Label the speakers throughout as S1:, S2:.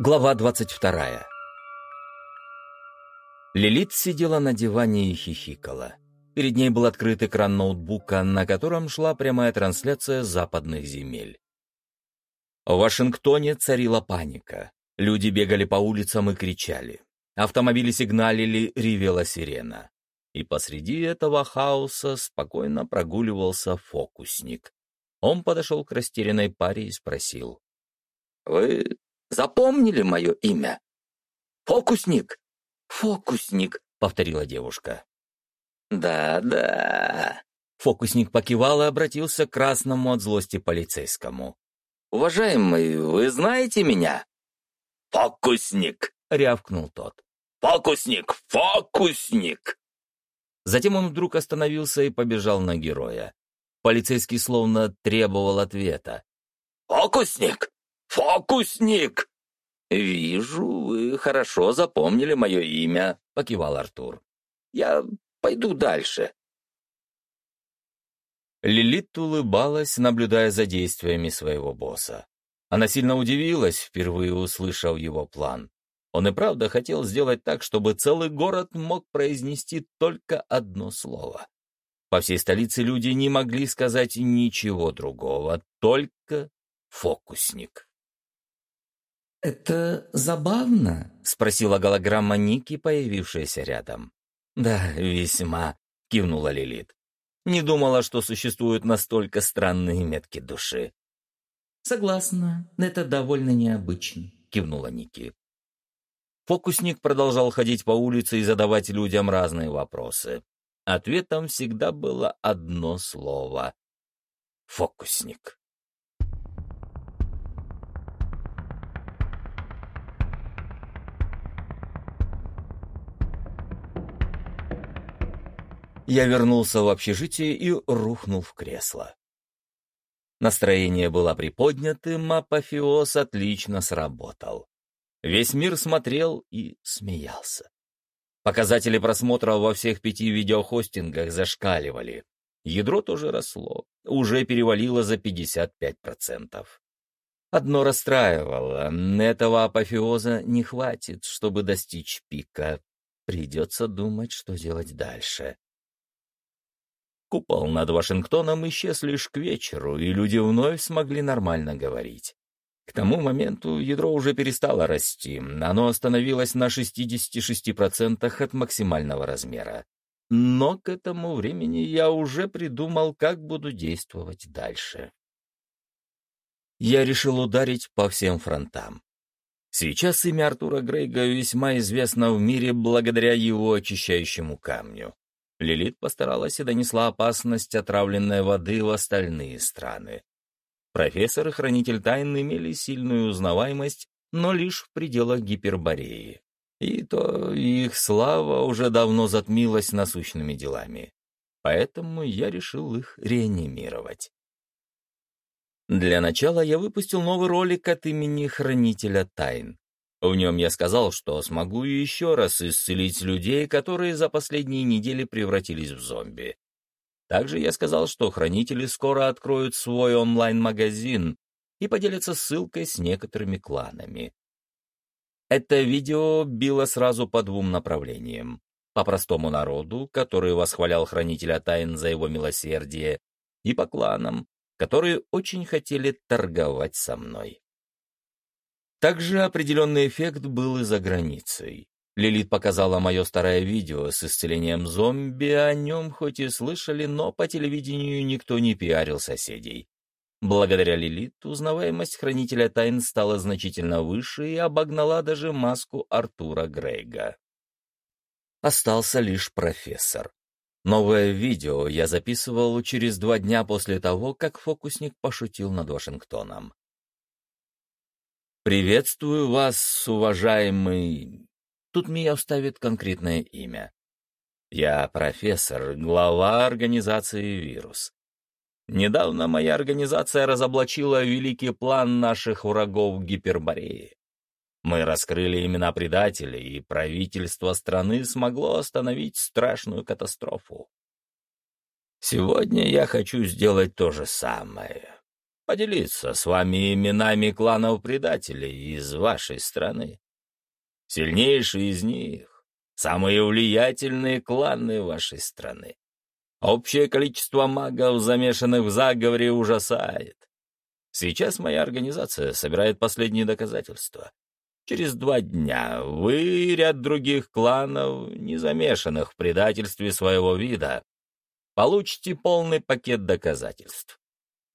S1: Глава 22. Лилит сидела на диване и хихикала. Перед ней был открыт экран ноутбука, на котором шла прямая трансляция западных земель. В Вашингтоне царила паника. Люди бегали по улицам и кричали. Автомобили сигналили, ревела сирена. И посреди этого хаоса спокойно прогуливался фокусник. Он подошел к растерянной паре и спросил.
S2: «Вы запомнили мое имя?» «Фокусник!»
S1: «Фокусник!» — повторила девушка.
S2: «Да-да!»
S1: Фокусник покивал и обратился к красному от злости полицейскому.
S2: «Уважаемый, вы знаете меня?» «Фокусник!» — рявкнул тот. «Фокусник! Фокусник!»
S1: Затем он вдруг остановился и побежал на героя. Полицейский словно требовал ответа.
S2: «Фокусник! Фокусник!» «Вижу, вы хорошо запомнили мое имя», — покивал Артур. «Я пойду дальше».
S1: Лилит улыбалась, наблюдая за действиями своего босса. Она сильно удивилась, впервые услышав его план. Он и правда хотел сделать так, чтобы целый город мог произнести только одно слово. По всей столице люди не могли сказать ничего другого, только фокусник.
S3: «Это забавно?» — спросила голограмма Ники, появившаяся рядом.
S1: «Да, весьма», — кивнула Лилит. «Не думала, что существуют настолько странные метки души».
S3: «Согласна, это довольно необычно», — кивнула Ники.
S1: Фокусник продолжал ходить по улице и задавать людям разные вопросы. Ответом всегда было одно слово — «фокусник». Я вернулся в общежитие и рухнул в кресло. Настроение было приподнятым, апофеоз отлично сработал. Весь мир смотрел и смеялся. Показатели просмотра во всех пяти видеохостингах зашкаливали. Ядро тоже росло, уже перевалило за 55%. Одно расстраивало, этого апофеоза не хватит, чтобы достичь пика. Придется думать, что делать дальше. Купол над Вашингтоном исчез лишь к вечеру, и люди вновь смогли нормально говорить. К тому моменту ядро уже перестало расти, оно остановилось на 66% от максимального размера. Но к этому времени я уже придумал, как буду действовать дальше. Я решил ударить по всем фронтам. Сейчас имя Артура Грейга весьма известно в мире благодаря его очищающему камню. Лилит постаралась и донесла опасность отравленной воды в остальные страны. Профессор и хранитель тайн имели сильную узнаваемость, но лишь в пределах гипербореи. И то их слава уже давно затмилась насущными делами. Поэтому я решил их реанимировать. Для начала я выпустил новый ролик от имени Хранителя Тайн. В нем я сказал, что смогу еще раз исцелить людей, которые за последние недели превратились в зомби. Также я сказал, что хранители скоро откроют свой онлайн-магазин и поделятся ссылкой с некоторыми кланами. Это видео било сразу по двум направлениям. По простому народу, который восхвалял хранителя тайн за его милосердие, и по кланам, которые очень хотели торговать со мной. Также определенный эффект был и за границей. Лилит показала мое старое видео с исцелением зомби, о нем хоть и слышали, но по телевидению никто не пиарил соседей. Благодаря Лилит узнаваемость Хранителя Тайн стала значительно выше и обогнала даже маску Артура Грейга. Остался лишь профессор. Новое видео я записывал через два дня после того, как фокусник пошутил над Вашингтоном. «Приветствую вас, уважаемый Тут меня вставит конкретное имя. Я профессор, глава организации «Вирус». Недавно моя организация разоблачила великий план наших врагов Гипербореи. Мы раскрыли имена предателей, и правительство страны смогло остановить страшную катастрофу. Сегодня я хочу сделать то же самое. Поделиться с вами именами кланов предателей из вашей страны. Сильнейшие из них — самые влиятельные кланы вашей страны. Общее количество магов, замешанных в заговоре, ужасает. Сейчас моя организация собирает последние доказательства. Через два дня вы и ряд других кланов, не замешанных в предательстве своего вида, получите полный пакет доказательств.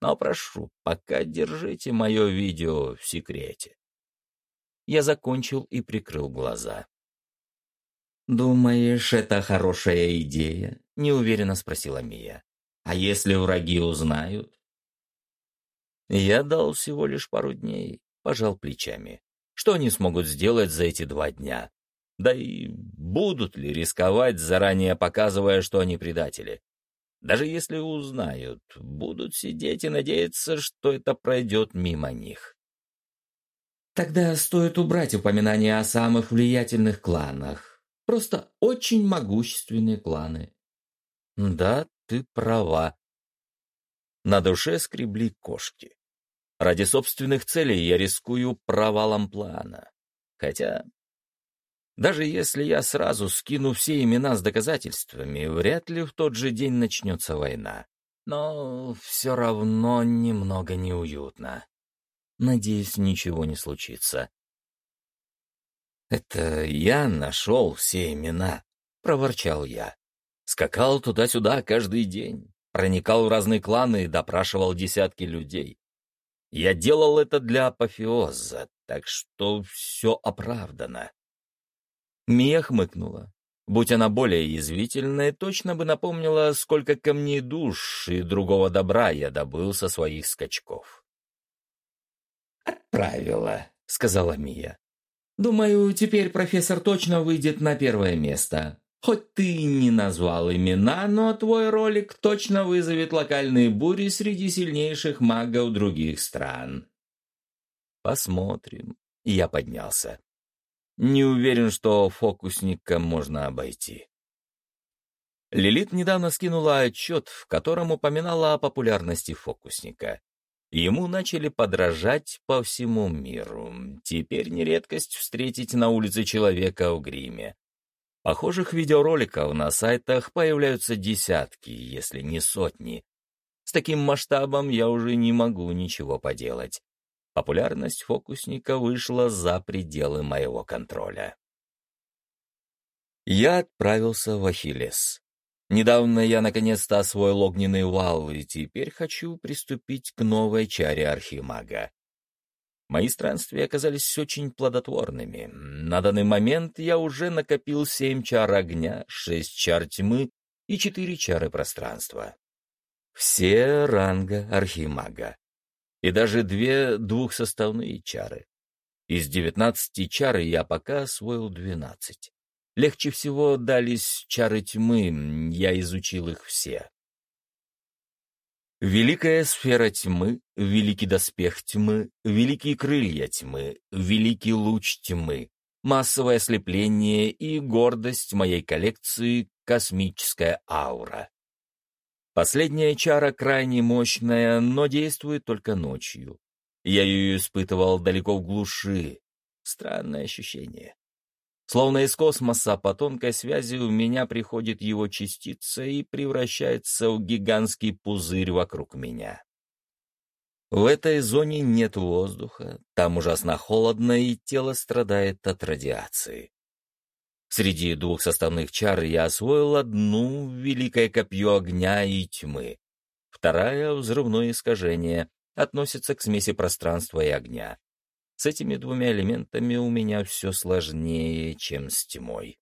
S1: Но прошу, пока держите мое видео в секрете. Я закончил и прикрыл глаза.
S3: «Думаешь, это хорошая идея?» — неуверенно спросила Мия. «А если враги узнают?»
S1: Я дал всего лишь пару дней, пожал плечами. Что они смогут сделать за эти два дня? Да и будут ли рисковать, заранее показывая, что они предатели? Даже если узнают, будут сидеть и надеяться, что это пройдет мимо них.
S3: Тогда стоит убрать упоминание о самых влиятельных кланах. Просто очень могущественные кланы.
S1: Да, ты права. На душе скребли кошки. Ради собственных целей я рискую провалом плана. Хотя, даже если я сразу скину все имена с доказательствами, вряд ли в тот же день начнется война. Но все равно немного неуютно. Надеюсь, ничего не случится. «Это я нашел все имена», — проворчал я. Скакал туда-сюда каждый день, проникал в разные кланы и допрашивал десятки людей. Я делал это для апофеоза, так что все оправдано. Мия хмыкнула. Будь она более язвительная, точно бы напомнила, сколько камней душ и другого добра я добыл со своих скачков.
S3: «Отправила», — сказала Мия. «Думаю, теперь профессор точно выйдет на первое место. Хоть ты и не назвал имена, но твой ролик точно вызовет локальные бури среди сильнейших магов других стран.
S1: Посмотрим. Я поднялся. Не уверен, что фокусника можно обойти. Лилит недавно скинула отчет, в котором упоминала о популярности фокусника. Ему начали подражать по всему миру. Теперь не редкость встретить на улице человека в гриме. Похожих видеороликов на сайтах появляются десятки, если не сотни. С таким масштабом я уже не могу ничего поделать. Популярность фокусника вышла за пределы моего контроля. Я отправился в Ахиллес. Недавно я наконец-то освоил огненный вал, и теперь хочу приступить к новой чаре архимага. Мои странствия оказались очень плодотворными. На данный момент я уже накопил семь чар огня, шесть чар тьмы и четыре чары пространства. Все ранга архимага. И даже две двухсоставные чары. Из девятнадцати чар я пока освоил двенадцать. Легче всего дались чары тьмы, я изучил их все. Великая сфера тьмы, великий доспех тьмы, великие крылья тьмы, великий луч тьмы, массовое ослепление и гордость моей коллекции — космическая аура. Последняя чара крайне мощная, но действует только ночью. Я ее испытывал далеко в глуши. Странное ощущение. Словно из космоса по тонкой связи у меня приходит его частица и превращается в гигантский пузырь вокруг меня. В этой зоне нет воздуха, там ужасно холодно, и тело страдает от радиации. Среди двух составных чар я освоил одну — великое копье огня и тьмы. Вторая — взрывное искажение, относится к смеси пространства и огня. С этими двумя элементами у меня все сложнее, чем с тьмой.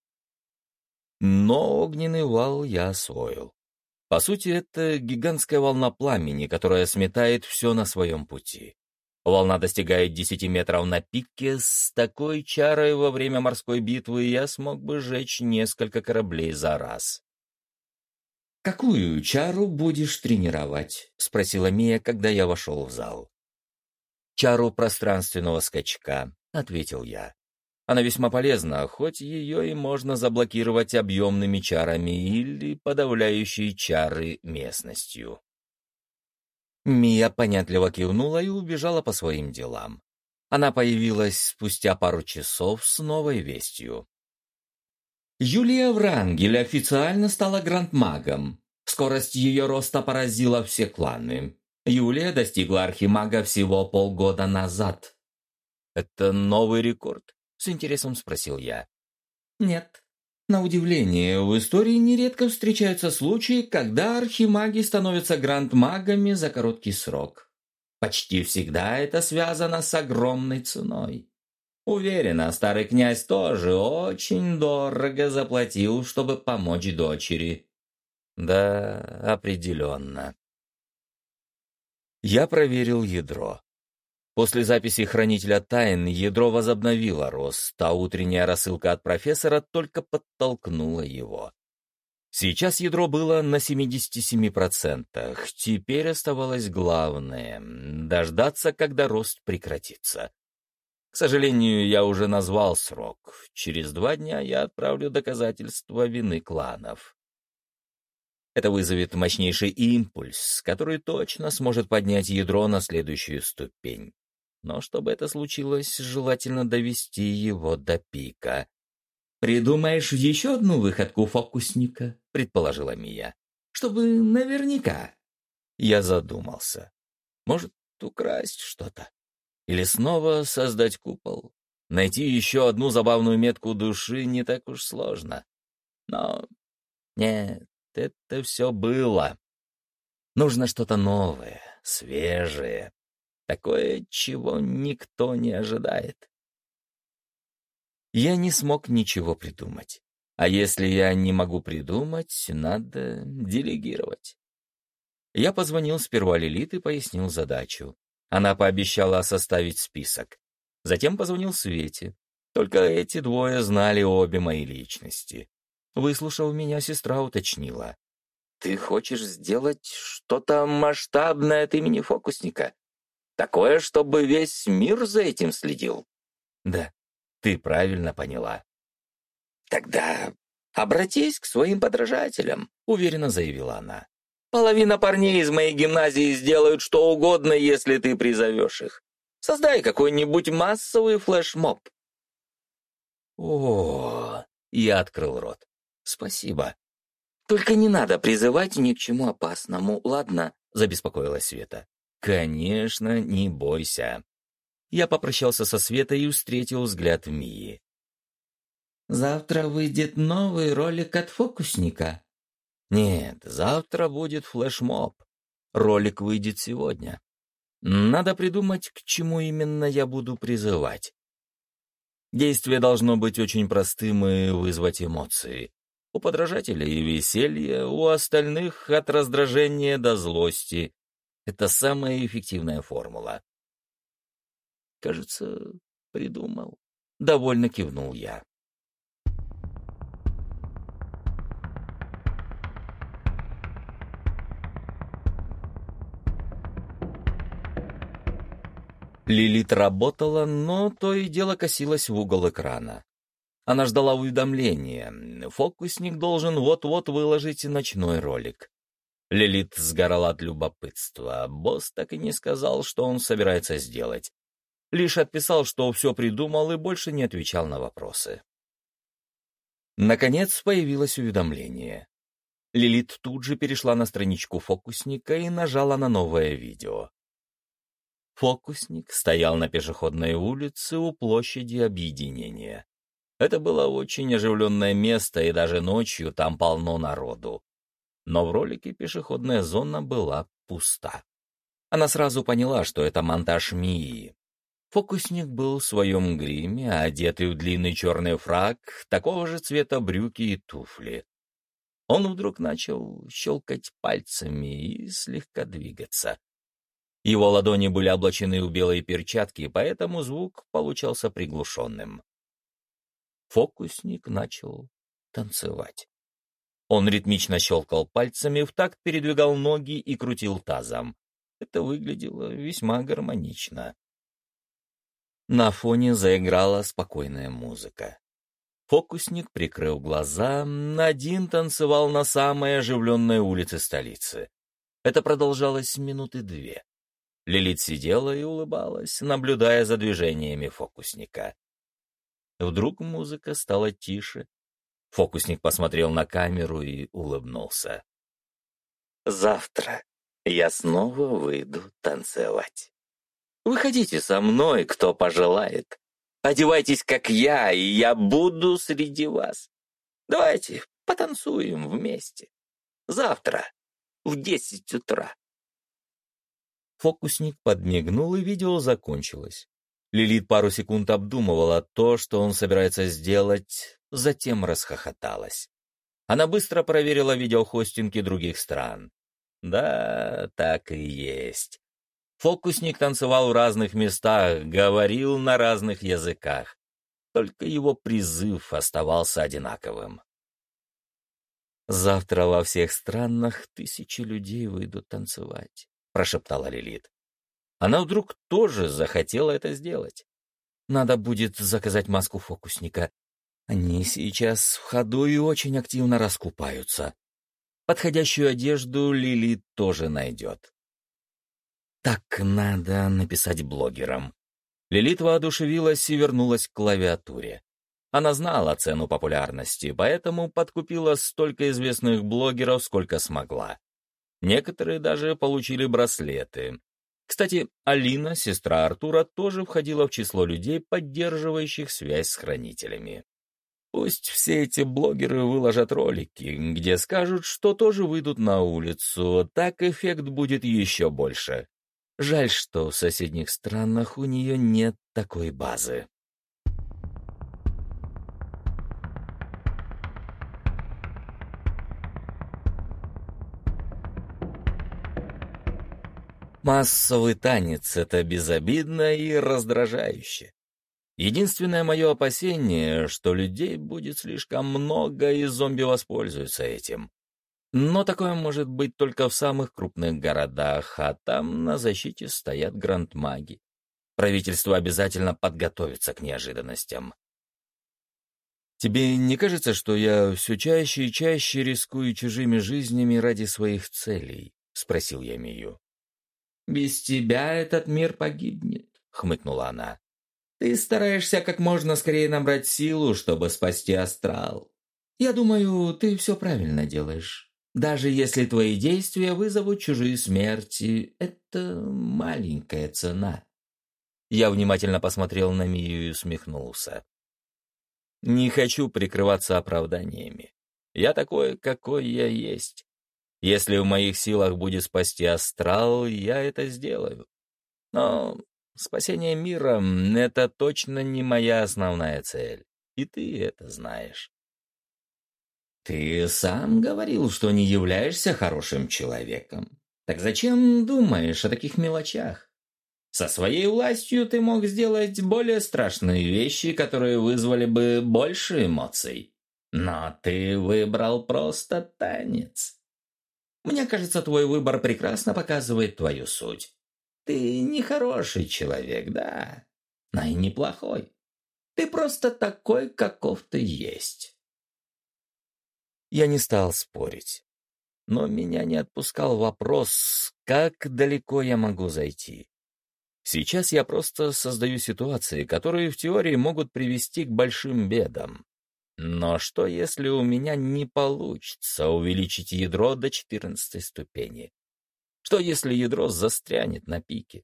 S1: Но огненный вал я освоил. По сути, это гигантская волна пламени, которая сметает все на своем пути. Волна достигает 10 метров на пике. С такой чарой во время морской битвы я смог бы сжечь несколько кораблей за раз.
S3: «Какую чару будешь тренировать?» — спросила Мия, когда я вошел в зал
S1: чару пространственного скачка», — ответил я. «Она весьма полезна, хоть ее и можно заблокировать объемными чарами или подавляющей чары местностью». Мия понятливо кивнула и убежала по своим делам. Она появилась спустя пару часов с новой вестью. Юлия Врангель официально стала грандмагом. Скорость ее роста поразила все кланы. Юлия достигла архимага всего полгода назад. «Это новый рекорд?» — с интересом спросил я. «Нет. На удивление, в истории нередко встречаются случаи, когда архимаги становятся грандмагами за короткий срок. Почти всегда это связано с огромной ценой. Уверена, старый князь тоже очень дорого заплатил, чтобы помочь дочери. Да, определенно. Я проверил ядро. После записи хранителя тайн ядро возобновило рост, а утренняя рассылка от профессора только подтолкнула его. Сейчас ядро было на 77%. Теперь оставалось главное — дождаться, когда рост прекратится. К сожалению, я уже назвал срок. Через два дня я отправлю доказательства вины кланов. Это вызовет мощнейший импульс, который точно сможет поднять ядро на следующую ступень. Но чтобы это случилось, желательно довести его до пика. «Придумаешь еще одну выходку фокусника?» — предположила Мия. «Чтобы наверняка». Я задумался. «Может, украсть что-то? Или снова создать купол? Найти еще одну забавную метку души не так уж сложно. Но нет, это все было. Нужно что-то новое, свежее, такое, чего никто не ожидает я не смог ничего придумать. А если я не могу придумать, надо делегировать. Я позвонил сперва Лилит и пояснил задачу. Она пообещала составить список. Затем позвонил Свете. Только эти двое знали обе мои личности. Выслушав меня, сестра уточнила. «Ты хочешь сделать что-то масштабное от имени фокусника? Такое, чтобы весь мир за этим следил?» «Да», ты правильно поняла. Тогда обратись к своим подражателям, уверенно заявила она. Половина парней из моей гимназии сделают что угодно, если ты призовешь их. Создай какой-нибудь массовый флешмоб. О, я открыл рот. Спасибо. Только не надо призывать ни к чему опасному, ладно? Забеспокоилась Света. Конечно, не бойся. Я попрощался со Светой и встретил взгляд Мии. «Завтра выйдет новый ролик от фокусника». «Нет, завтра будет флешмоб. Ролик выйдет сегодня. Надо придумать, к чему именно я буду призывать. Действие должно быть очень простым и вызвать эмоции. У подражателей веселье, у остальных от раздражения до злости. Это самая эффективная формула. Кажется, придумал. Довольно кивнул я. Лилит работала, но то и дело косилась в угол экрана. Она ждала уведомления. Фокусник должен вот-вот выложить ночной ролик. Лилит сгорала от любопытства. Босс так и не сказал, что он собирается сделать. Лишь отписал, что все придумал и больше не отвечал на вопросы. Наконец появилось уведомление. Лилит тут же перешла на страничку фокусника и нажала на новое видео. Фокусник стоял на пешеходной улице у площади объединения. Это было очень оживленное место, и даже ночью там полно народу. Но в ролике пешеходная зона была пуста. Она сразу поняла, что это монтаж Мии. Фокусник был в своем гриме, одетый в длинный черный фраг, такого же цвета брюки и туфли. Он вдруг начал щелкать пальцами и слегка двигаться. Его ладони были облачены в белые перчатки, поэтому звук получался приглушенным. Фокусник начал танцевать. Он ритмично щелкал пальцами, в такт передвигал ноги и крутил тазом. Это выглядело весьма гармонично. На фоне заиграла спокойная музыка. Фокусник прикрыл глаза, один танцевал на самой оживленной улице столицы. Это продолжалось минуты две. Лилит сидела и улыбалась, наблюдая за движениями фокусника. Вдруг музыка стала тише. Фокусник посмотрел на камеру и улыбнулся.
S2: «Завтра я снова выйду танцевать. Выходите со мной, кто пожелает. Одевайтесь, как я, и я буду среди вас. Давайте потанцуем вместе. Завтра в десять утра.
S1: Фокусник подмигнул, и видео закончилось. Лилит пару секунд обдумывала то, что он собирается сделать, затем расхохоталась. Она быстро проверила видеохостинги других стран. Да, так и есть. Фокусник танцевал в разных местах, говорил на разных языках. Только его призыв оставался одинаковым. «Завтра во всех странах тысячи людей выйдут танцевать», — прошептала Лилит. Она вдруг тоже захотела это сделать. Надо будет заказать маску фокусника. Они сейчас в ходу и очень активно раскупаются. Подходящую одежду Лили тоже найдет. Так надо написать блогерам. Лилит воодушевилась и вернулась к клавиатуре. Она знала цену популярности, поэтому подкупила столько известных блогеров, сколько смогла. Некоторые даже получили браслеты. Кстати, Алина, сестра Артура, тоже входила в число людей, поддерживающих связь с хранителями. Пусть все эти блогеры выложат ролики, где скажут, что тоже выйдут на улицу, так эффект будет еще больше. Жаль, что в соседних странах у нее нет такой базы. Массовый танец — это безобидно и раздражающе. Единственное мое опасение, что людей будет слишком много, и зомби воспользуются этим. Но такое может быть только в самых крупных городах, а там на защите стоят грандмаги. Правительство обязательно подготовится к неожиданностям. «Тебе не кажется, что я все чаще и чаще рискую чужими жизнями ради своих целей?» — спросил я Мию. «Без тебя этот мир погибнет», — хмыкнула она. «Ты стараешься как можно скорее набрать силу, чтобы спасти астрал. Я думаю, ты все правильно делаешь. Даже если твои действия вызовут чужие смерти, это маленькая цена». Я внимательно посмотрел на Мию и усмехнулся. «Не хочу прикрываться оправданиями. Я такой, какой я есть. Если в моих силах будет спасти астрал, я это сделаю. Но спасение мира — это точно не моя основная цель, и ты это знаешь. Ты сам говорил, что не являешься хорошим человеком. Так зачем думаешь о таких мелочах? Со своей властью ты мог сделать более страшные вещи, которые вызвали бы больше эмоций. Но ты выбрал просто танец. Мне кажется, твой выбор прекрасно показывает твою суть. Ты не хороший человек, да, но и неплохой. Ты просто такой, каков ты есть. Я не стал спорить, но меня не отпускал вопрос, как далеко я могу зайти. Сейчас я просто создаю ситуации, которые в теории могут привести к большим бедам. Но что, если у меня не получится увеличить ядро до 14 ступени? Что, если ядро застрянет на пике?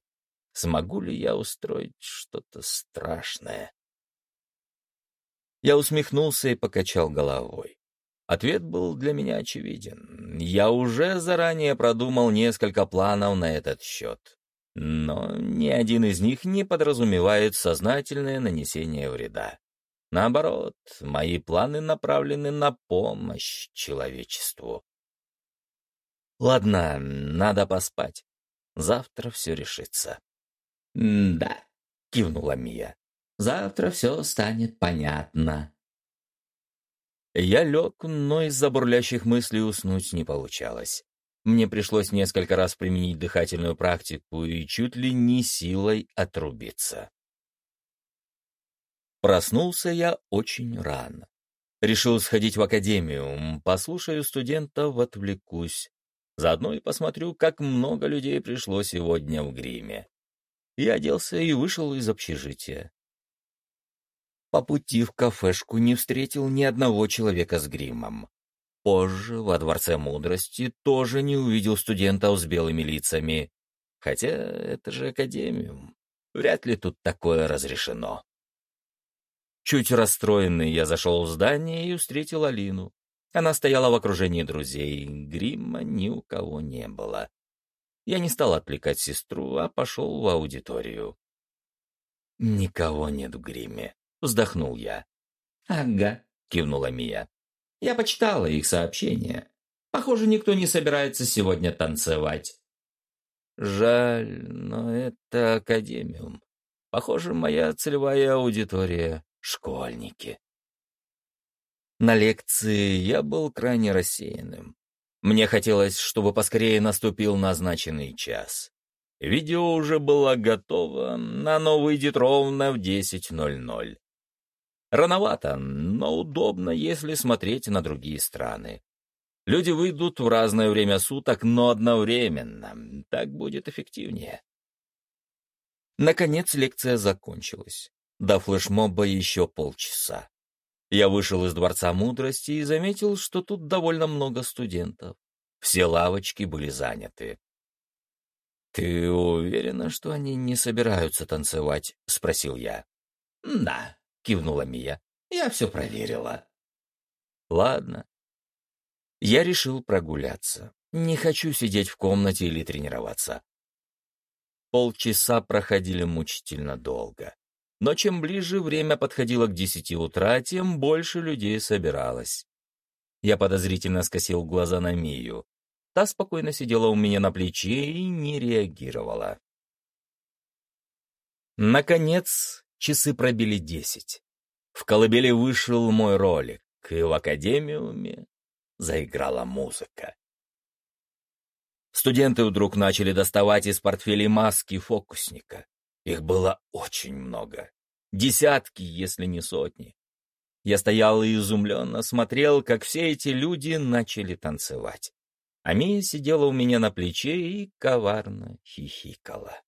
S1: Смогу ли я устроить что-то страшное? Я усмехнулся и покачал головой. Ответ был для меня очевиден. Я уже заранее продумал несколько планов на этот счет. Но ни один из них не подразумевает сознательное нанесение вреда. Наоборот, мои планы направлены на помощь человечеству. Ладно, надо поспать. Завтра все решится. «Да», — кивнула Мия, — «завтра все станет понятно». Я лег, но из-за бурлящих мыслей уснуть не получалось. Мне пришлось несколько раз применить дыхательную практику и чуть ли не силой отрубиться. Проснулся я очень рано. Решил сходить в академию, послушаю студентов, отвлекусь. Заодно и посмотрю, как много людей пришло сегодня в гриме. Я оделся и вышел из общежития. По пути в кафешку не встретил ни одного человека с гримом. Позже, во Дворце Мудрости, тоже не увидел студентов с белыми лицами. Хотя это же академиум. Вряд ли тут такое разрешено. Чуть расстроенный я зашел в здание и встретил Алину. Она стояла в окружении друзей, грима ни у кого не было. Я не стал отвлекать сестру, а пошел в аудиторию. «Никого нет в гриме», — вздохнул я.
S3: «Ага», — кивнула Мия. «Я почитала их сообщения. Похоже, никто не собирается сегодня танцевать».
S1: «Жаль, но это академиум. Похоже, моя целевая аудитория — школьники». На лекции я был крайне рассеянным. Мне хотелось, чтобы поскорее наступил назначенный час. Видео уже было готово, оно выйдет ровно в 10.00. Рановато, но удобно, если смотреть на другие страны. Люди выйдут в разное время суток, но одновременно. Так будет эффективнее. Наконец лекция закончилась. До флешмоба еще полчаса. Я вышел из Дворца Мудрости и заметил, что тут довольно много студентов. Все лавочки были заняты. «Ты уверена, что они не собираются танцевать?» — спросил я.
S3: «Да», — кивнула Мия. «Я все проверила».
S1: «Ладно». Я решил прогуляться. Не хочу сидеть в комнате или тренироваться. Полчаса проходили мучительно долго. Но чем ближе время подходило к десяти утра, тем больше людей собиралось. Я подозрительно скосил глаза на Мию. Та спокойно сидела у меня на плече и не реагировала. Наконец, часы пробили десять. В колыбели вышел мой ролик, и в академиуме заиграла музыка. Студенты вдруг начали доставать из портфелей маски фокусника. Их было очень много. Десятки, если не сотни. Я стоял и изумленно смотрел, как все эти люди начали танцевать. А Мия сидела у меня на плече и коварно хихикала.